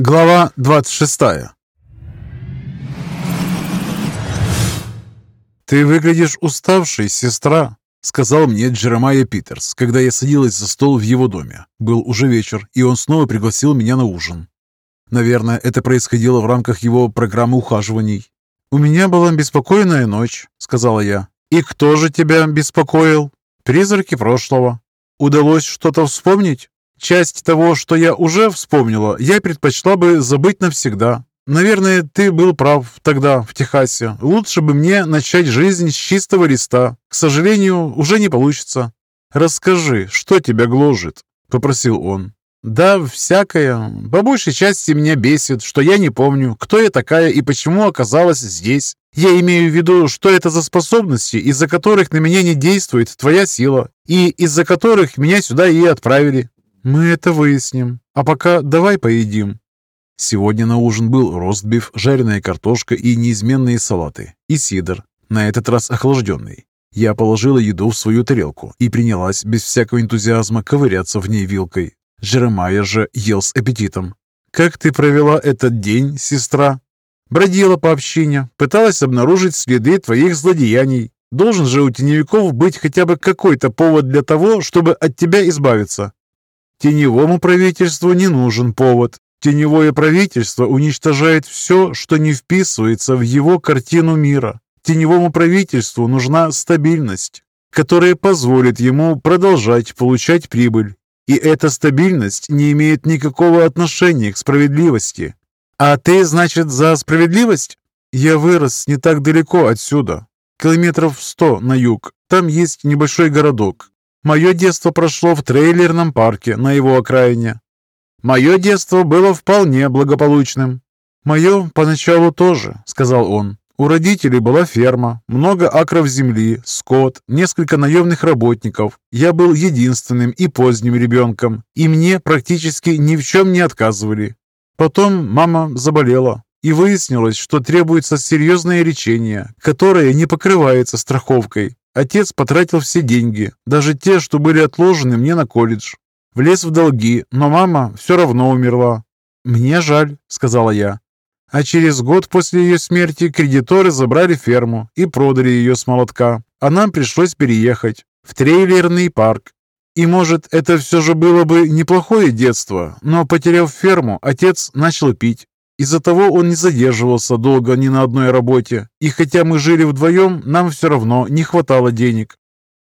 Глава 26 «Ты выглядишь уставшей, сестра», — сказал мне Джеремайя Питерс, когда я садилась за стол в его доме. Был уже вечер, и он снова пригласил меня на ужин. Наверное, это происходило в рамках его программы ухаживаний. «У меня была беспокойная ночь», — сказала я. «И кто же тебя беспокоил?» «Призраки прошлого». «Удалось что-то вспомнить?» «Часть того, что я уже вспомнила, я предпочла бы забыть навсегда. Наверное, ты был прав тогда, в Техасе. Лучше бы мне начать жизнь с чистого листа. К сожалению, уже не получится. Расскажи, что тебя гложет?» — попросил он. «Да, всякое. По большей части меня бесит, что я не помню, кто я такая и почему оказалась здесь. Я имею в виду, что это за способности, из-за которых на меня не действует твоя сила, и из-за которых меня сюда и отправили. Мы это выясним. А пока давай поедим». Сегодня на ужин был ростбиф, жареная картошка и неизменные салаты, и сидр, на этот раз охлажденный. Я положила еду в свою тарелку и принялась без всякого энтузиазма ковыряться в ней вилкой. Жеремайя же ел с аппетитом. «Как ты провела этот день, сестра?» «Бродила по общине, пыталась обнаружить следы твоих злодеяний. Должен же у теневиков быть хотя бы какой-то повод для того, чтобы от тебя избавиться». «Теневому правительству не нужен повод. Теневое правительство уничтожает все, что не вписывается в его картину мира. Теневому правительству нужна стабильность, которая позволит ему продолжать получать прибыль. И эта стабильность не имеет никакого отношения к справедливости. А ты, значит, за справедливость? Я вырос не так далеко отсюда, километров сто на юг. Там есть небольшой городок. Мое детство прошло в трейлерном парке на его окраине. Мое детство было вполне благополучным. Мое поначалу тоже, сказал он. У родителей была ферма, много акров земли, скот, несколько наемных работников. Я был единственным и поздним ребенком, и мне практически ни в чем не отказывали. Потом мама заболела, и выяснилось, что требуется серьезное лечение, которое не покрывается страховкой. Отец потратил все деньги, даже те, что были отложены мне на колледж. Влез в долги, но мама все равно умерла. «Мне жаль», — сказала я. А через год после ее смерти кредиторы забрали ферму и продали ее с молотка, а нам пришлось переехать в трейлерный парк. И может, это все же было бы неплохое детство, но потеряв ферму, отец начал пить. Из-за того он не задерживался долго ни на одной работе, и хотя мы жили вдвоем, нам все равно не хватало денег.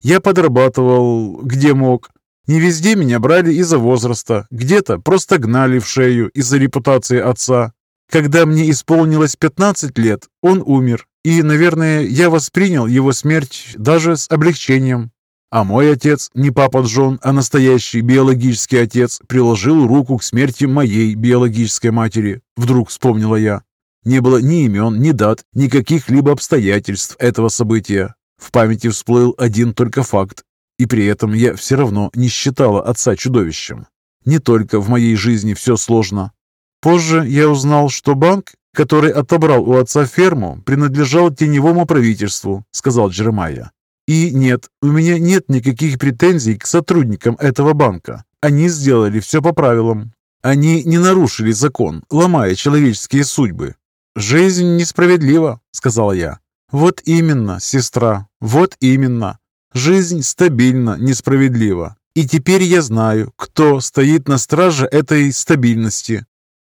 Я подрабатывал где мог, не везде меня брали из-за возраста, где-то просто гнали в шею из-за репутации отца. Когда мне исполнилось 15 лет, он умер, и, наверное, я воспринял его смерть даже с облегчением. А мой отец, не папа Джон, а настоящий биологический отец, приложил руку к смерти моей биологической матери, вдруг вспомнила я. Не было ни имен, ни дат, ни каких-либо обстоятельств этого события. В памяти всплыл один только факт. И при этом я все равно не считала отца чудовищем. Не только в моей жизни все сложно. Позже я узнал, что банк, который отобрал у отца ферму, принадлежал теневому правительству, сказал Джеремайя. И нет, у меня нет никаких претензий к сотрудникам этого банка. Они сделали все по правилам. Они не нарушили закон, ломая человеческие судьбы. «Жизнь несправедлива», — сказала я. «Вот именно, сестра, вот именно. Жизнь стабильна, несправедлива. И теперь я знаю, кто стоит на страже этой стабильности.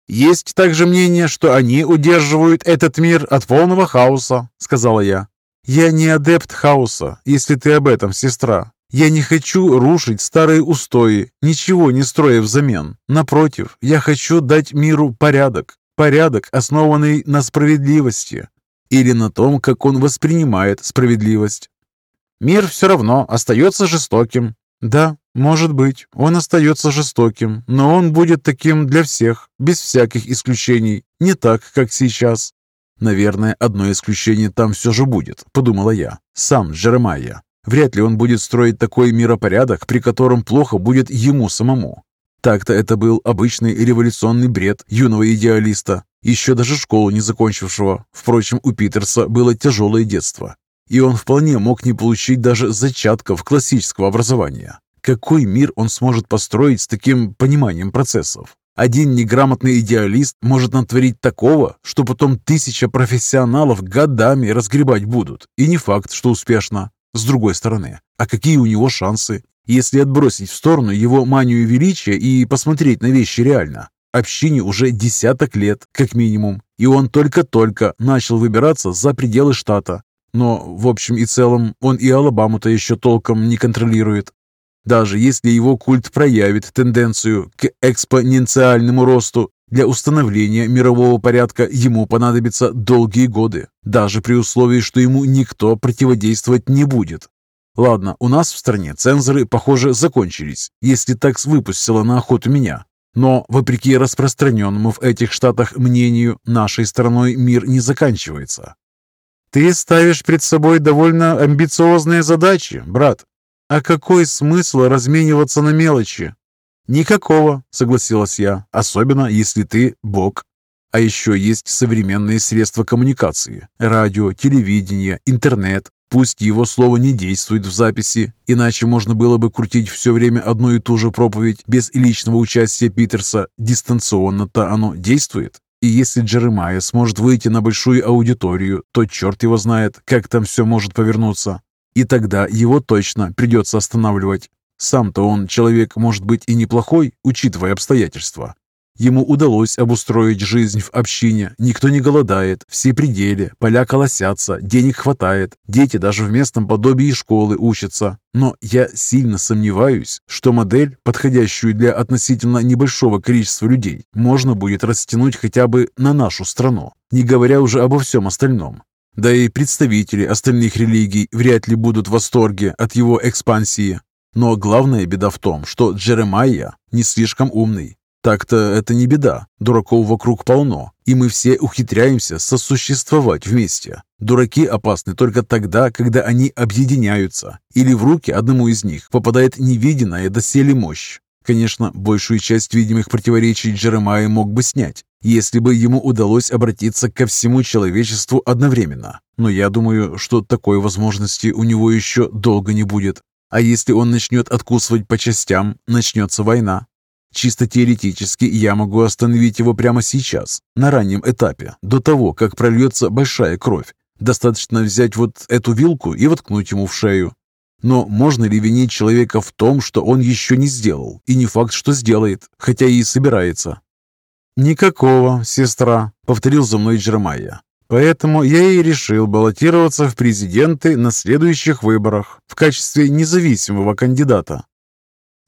Есть также мнение, что они удерживают этот мир от полного хаоса, сказала я. Я не адепт хаоса, если ты об этом, сестра. Я не хочу рушить старые устои, ничего не строя взамен. Напротив, я хочу дать миру порядок. Порядок, основанный на справедливости. Или на том, как он воспринимает справедливость. Мир все равно остается жестоким. Да, может быть, он остается жестоким, но он будет таким для всех, без всяких исключений, не так, как сейчас. Наверное, одно исключение там все же будет, подумала я. Сам Джеремайя. Вряд ли он будет строить такой миропорядок, при котором плохо будет ему самому. Так-то это был обычный революционный бред юного идеалиста, еще даже школу не закончившего. Впрочем, у Питерса было тяжелое детство, и он вполне мог не получить даже зачатков классического образования. Какой мир он сможет построить с таким пониманием процессов? Один неграмотный идеалист может натворить такого, что потом тысяча профессионалов годами разгребать будут. И не факт, что успешно. С другой стороны, а какие у него шансы, если отбросить в сторону его манию величия и посмотреть на вещи реально? Общине уже десяток лет, как минимум, и он только-только начал выбираться за пределы штата. Но, в общем и целом, он и Алабаму-то еще толком не контролирует. Даже если его культ проявит тенденцию к экспоненциальному росту, для установления мирового порядка ему понадобятся долгие годы, даже при условии, что ему никто противодействовать не будет. Ладно, у нас в стране цензоры, похоже, закончились, если такс выпустила на охоту меня. Но, вопреки распространенному в этих штатах мнению, нашей страной мир не заканчивается. Ты ставишь перед собой довольно амбициозные задачи, брат, а какой смысл размениваться на мелочи? Никакого, согласилась я, особенно если ты бог. А еще есть современные средства коммуникации. Радио, телевидение, интернет. Пусть его слово не действует в записи, иначе можно было бы крутить все время одну и ту же проповедь без личного участия Питерса. Дистанционно-то оно действует. И если Джеремайя сможет выйти на большую аудиторию, то черт его знает, как там все может повернуться. И тогда его точно придется останавливать. Сам-то он человек, может быть, и неплохой, учитывая обстоятельства. Ему удалось обустроить жизнь в общине, никто не голодает, все пределы, поля колосятся, денег хватает, дети даже в местном подобии школы учатся. Но я сильно сомневаюсь, что модель, подходящую для относительно небольшого количества людей, можно будет растянуть хотя бы на нашу страну, не говоря уже обо всем остальном. Да и представители остальных религий вряд ли будут в восторге от его экспансии. Но главная беда в том, что Джеремайя не слишком умный. Так-то это не беда, дураков вокруг полно, и мы все ухитряемся сосуществовать вместе. Дураки опасны только тогда, когда они объединяются, или в руки одному из них попадает невиденная доселе мощь. Конечно, большую часть видимых противоречий Джеремайя мог бы снять, если бы ему удалось обратиться ко всему человечеству одновременно. Но я думаю, что такой возможности у него еще долго не будет. А если он начнет откусывать по частям, начнется война. Чисто теоретически я могу остановить его прямо сейчас, на раннем этапе, до того, как прольется большая кровь. Достаточно взять вот эту вилку и воткнуть ему в шею. Но можно ли винить человека в том, что он еще не сделал, и не факт, что сделает, хотя и собирается? «Никакого, сестра», — повторил за мной Джеремайя. «Поэтому я и решил баллотироваться в президенты на следующих выборах в качестве независимого кандидата.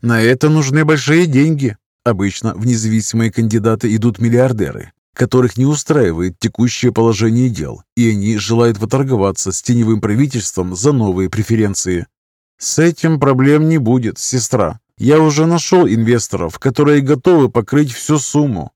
На это нужны большие деньги. Обычно в независимые кандидаты идут миллиардеры, которых не устраивает текущее положение дел, и они желают поторговаться с теневым правительством за новые преференции. «С этим проблем не будет, сестра. Я уже нашел инвесторов, которые готовы покрыть всю сумму.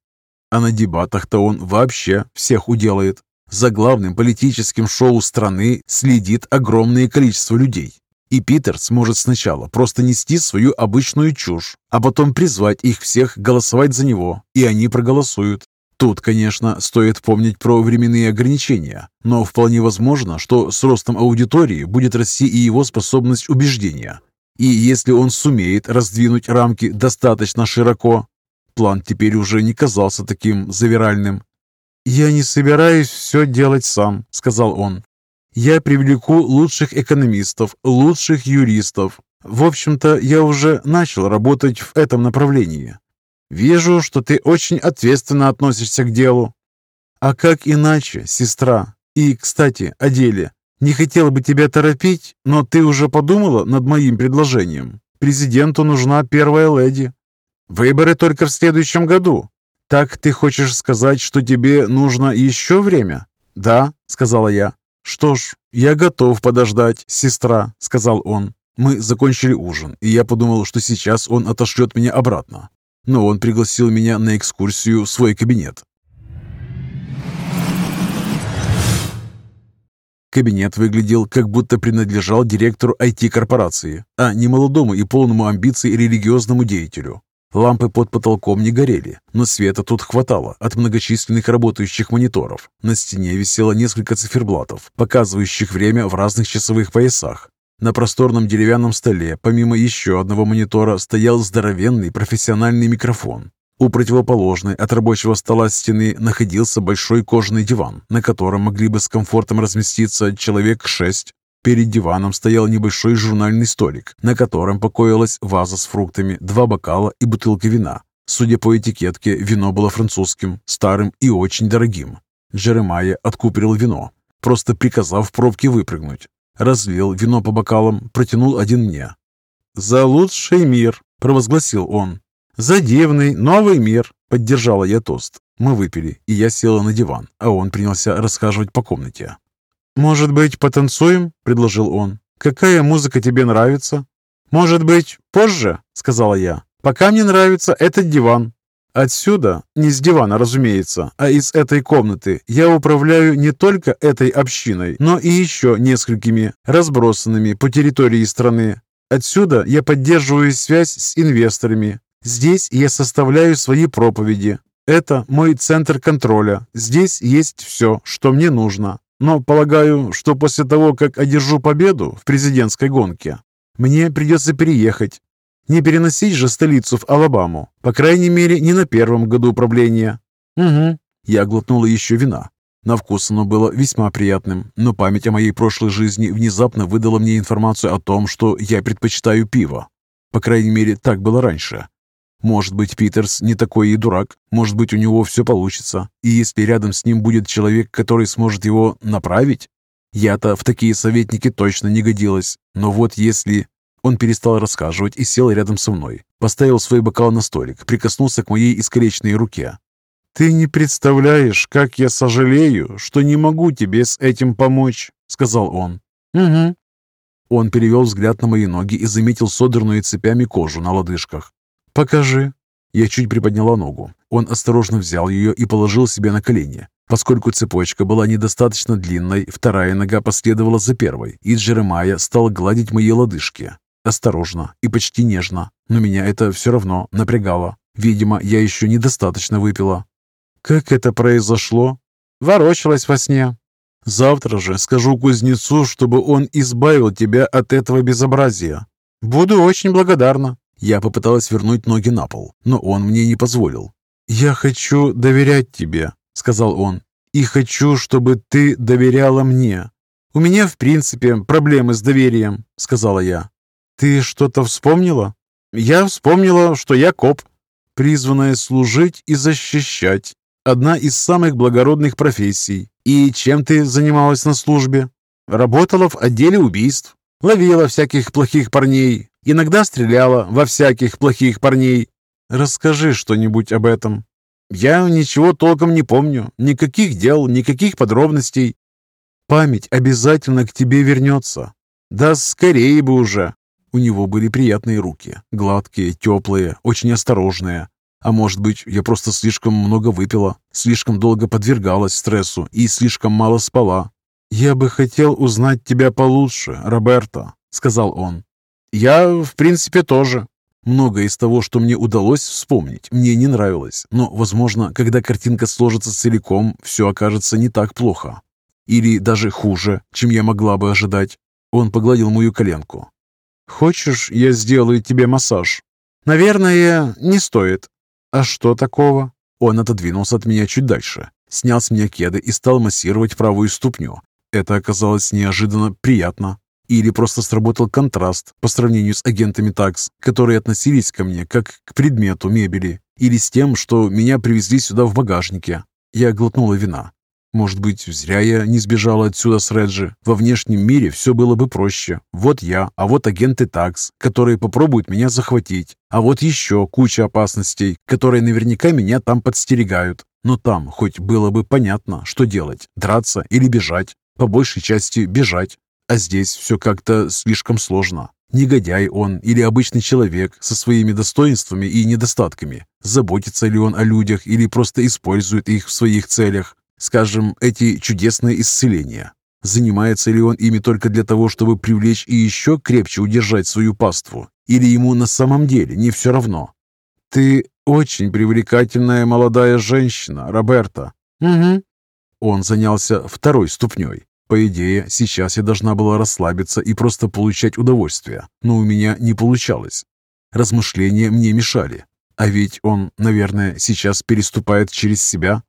А на дебатах-то он вообще всех уделает. За главным политическим шоу страны следит огромное количество людей. И Питер сможет сначала просто нести свою обычную чушь, а потом призвать их всех голосовать за него, и они проголосуют. Тут, конечно, стоит помнить про временные ограничения, но вполне возможно, что с ростом аудитории будет расти и его способность убеждения. И если он сумеет раздвинуть рамки достаточно широко, план теперь уже не казался таким завиральным. «Я не собираюсь все делать сам», — сказал он. «Я привлеку лучших экономистов, лучших юристов. В общем-то, я уже начал работать в этом направлении. Вижу, что ты очень ответственно относишься к делу. А как иначе, сестра? И, кстати, о деле. Не хотела бы тебя торопить, но ты уже подумала над моим предложением? Президенту нужна первая леди. Выборы только в следующем году. Так ты хочешь сказать, что тебе нужно еще время? Да, сказала я. Что ж, я готов подождать, сестра, сказал он. Мы закончили ужин, и я подумал, что сейчас он отошлет меня обратно но он пригласил меня на экскурсию в свой кабинет. Кабинет выглядел, как будто принадлежал директору IT-корпорации, а не молодому и полному амбиций религиозному деятелю. Лампы под потолком не горели, но света тут хватало от многочисленных работающих мониторов. На стене висело несколько циферблатов, показывающих время в разных часовых поясах, на просторном деревянном столе, помимо еще одного монитора, стоял здоровенный профессиональный микрофон. У противоположной от рабочего стола стены находился большой кожаный диван, на котором могли бы с комфортом разместиться человек шесть. Перед диваном стоял небольшой журнальный столик, на котором покоилась ваза с фруктами, два бокала и бутылка вина. Судя по этикетке, вино было французским, старым и очень дорогим. Джеремайя откупорил вино, просто приказав пробке выпрыгнуть. Разлил вино по бокалам, протянул один мне. «За лучший мир!» – провозгласил он. «За дивный новый мир!» – поддержала я тост. Мы выпили, и я села на диван, а он принялся расхаживать по комнате. «Может быть, потанцуем?» – предложил он. «Какая музыка тебе нравится?» «Может быть, позже?» – сказала я. «Пока мне нравится этот диван». Отсюда, не с дивана, разумеется, а из этой комнаты, я управляю не только этой общиной, но и еще несколькими, разбросанными по территории страны. Отсюда я поддерживаю связь с инвесторами, Здесь я составляю свои проповеди. Это мой центр контроля. Здесь есть все, что мне нужно. Но полагаю, что после того, как одержу победу в президентской гонке, мне придется переехать. Не переносить же столицу в Алабаму. По крайней мере, не на первом году управления. Угу. Я глотнула еще вина. На вкус оно было весьма приятным, но память о моей прошлой жизни внезапно выдала мне информацию о том, что я предпочитаю пиво. По крайней мере, так было раньше. Может быть, Питерс не такой и дурак. Может быть, у него все получится. И если рядом с ним будет человек, который сможет его направить? Я-то в такие советники точно не годилась. Но вот если... Он перестал рассказывать и сел рядом со мной. Поставил свой бокал на столик, прикоснулся к моей искалеченной руке. «Ты не представляешь, как я сожалею, что не могу тебе с этим помочь», — сказал он. «Угу». Он перевел взгляд на мои ноги и заметил содранную цепями кожу на лодыжках. «Покажи». Я чуть приподняла ногу. Он осторожно взял ее и положил себе на колени. Поскольку цепочка была недостаточно длинной, вторая нога последовала за первой, и Джеремайя стал гладить мои лодыжки. Осторожно и почти нежно, но меня это все равно напрягало. Видимо, я еще недостаточно выпила. «Как это произошло?» «Ворочалась во сне». «Завтра же скажу кузнецу, чтобы он избавил тебя от этого безобразия». «Буду очень благодарна». Я попыталась вернуть ноги на пол, но он мне не позволил. «Я хочу доверять тебе», — сказал он, — «и хочу, чтобы ты доверяла мне». «У меня, в принципе, проблемы с доверием», — сказала я. «Ты что-то вспомнила?» «Я вспомнила, что я коп, призванная служить и защищать. Одна из самых благородных профессий. И чем ты занималась на службе?» «Работала в отделе убийств. Ловила всяких плохих парней, Иногда стреляла во всяких плохих парней. Расскажи что-нибудь об этом. Я ничего толком не помню. Никаких дел, никаких подробностей. Память обязательно к тебе вернется. Да скорее бы уже. У него были приятные руки. Гладкие, теплые, очень осторожные. А может быть, я просто слишком много выпила, слишком долго подвергалась стрессу и слишком мало спала. «Я бы хотел узнать тебя получше, Роберто», — сказал он. Я, в принципе, тоже. Многое из того, что мне удалось вспомнить, мне не нравилось. Но, возможно, когда картинка сложится целиком, все окажется не так плохо. Или даже хуже, чем я могла бы ожидать. Он погладил мою коленку. «Хочешь, я сделаю тебе массаж?» «Наверное, не стоит». «А что такого?» Он отодвинулся от меня чуть дальше, снял с меня кеды и стал массировать правую ступню. Это оказалось неожиданно приятно. Или просто сработал контраст по сравнению с агентами ТАКС, которые относились ко мне как к предмету мебели, или с тем, что меня привезли сюда в багажнике. Я глотнула вина. Может быть, зря я не сбежала отсюда с Реджи. Во внешнем мире все было бы проще. Вот я, а вот агенты ТАКС, которые попробуют меня захватить. А вот еще куча опасностей, которые наверняка меня там подстерегают. Но там хоть было бы понятно, что делать, драться или бежать. По большей части бежать. А здесь все как-то слишком сложно. Негодяй он или обычный человек со своими достоинствами и недостатками. Заботится ли он о людях или просто использует их в своих целях? Скажем, эти чудесные исцеления. Занимается ли он ими только для того, чтобы привлечь и еще крепче удержать свою паству? Или ему на самом деле не все равно? «Ты очень привлекательная молодая женщина, Роберта». «Угу». Он занялся второй ступней. По идее, сейчас я должна была расслабиться и просто получать удовольствие, но у меня не получалось. Размышления мне мешали. А ведь он, наверное, сейчас переступает через себя.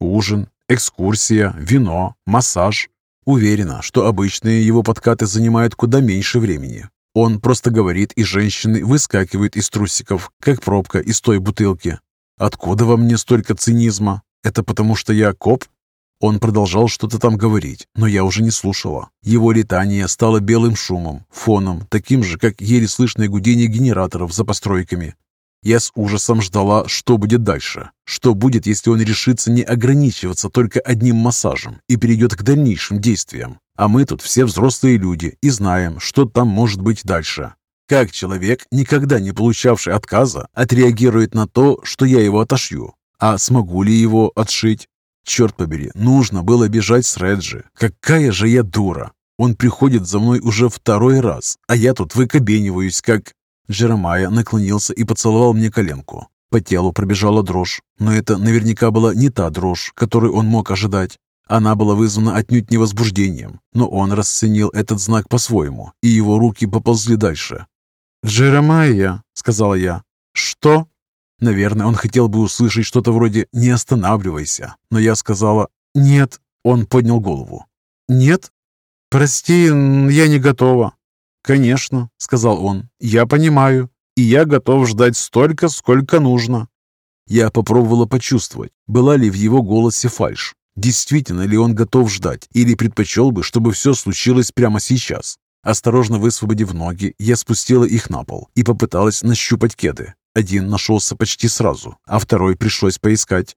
Ужин, экскурсия, вино, массаж. Уверена, что обычные его подкаты занимают куда меньше времени. Он просто говорит, и женщины выскакивают из трусиков, как пробка из той бутылки. Откуда во мне столько цинизма? Это потому что я коп? Он продолжал что-то там говорить, но я уже не слушала. Его летание стало белым шумом, фоном, таким же, как еле слышное гудение генераторов за постройками. Я с ужасом ждала, что будет дальше. Что будет, если он решится не ограничиваться только одним массажем и перейдет к дальнейшим действиям. А мы тут все взрослые люди и знаем, что там может быть дальше. Как человек, никогда не получавший отказа, отреагирует на то, что я его отошью? А смогу ли его отшить? Черт побери, нужно было бежать с Реджи. Какая же я дура! Он приходит за мной уже второй раз, а я тут выкобениваюсь, как... Джеремайя наклонился и поцеловал мне коленку. По телу пробежала дрожь, но это наверняка была не та дрожь, которую он мог ожидать. Она была вызвана отнюдь не возбуждением, но он расценил этот знак по-своему, и его руки поползли дальше. «Джеремайя», — сказала я. «Что?» Наверное, он хотел бы услышать что-то вроде «не останавливайся», но я сказала «нет». Он поднял голову. «Нет? Прости, я не готова». «Конечно», — сказал он, — «я понимаю, и я готов ждать столько, сколько нужно». Я попробовала почувствовать, была ли в его голосе фальшь. Действительно ли он готов ждать или предпочел бы, чтобы все случилось прямо сейчас? Осторожно высвободив ноги, я спустила их на пол и попыталась нащупать кеды. Один нашелся почти сразу, а второй пришлось поискать.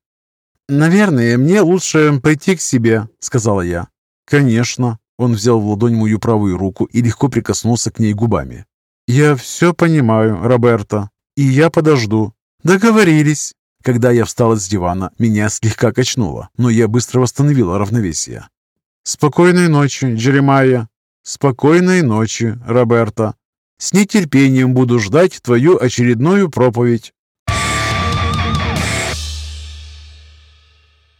«Наверное, мне лучше пойти к себе», — сказала я. «Конечно». Он взял в ладонь мою правую руку и легко прикоснулся к ней губами. «Я все понимаю, Роберта, и я подожду. Договорились». Когда я встала с дивана, меня слегка качнуло, но я быстро восстановила равновесие. «Спокойной ночи, Джеремайя!» «Спокойной ночи, Роберта!» «С нетерпением буду ждать твою очередную проповедь!»